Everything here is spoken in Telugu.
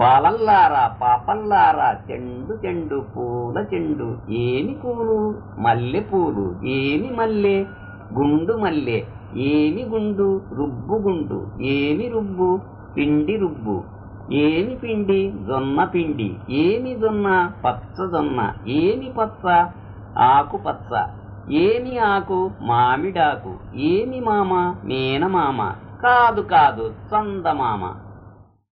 బాలల్లారా పాపల్లారా చెండు చెండు పూల చెండు ఏమి పూలు? మల్లె పూలు ఏమి మల్లె? గుండు మల్లె ఏమి గుండు? రుబ్బు గుండు ఏమి రుబ్బు? పిండి రుబ్బు ఏమి పిండి? జొన్న పిండి ఏమి జొన్న? పచ్చ జొన్న ఏమి పచ్చ? ఆకు పచ్చ ఏమి ఆకు? మామిడాకు ఏమి మామ? మేనమామ కాదు కాదు చందమామ.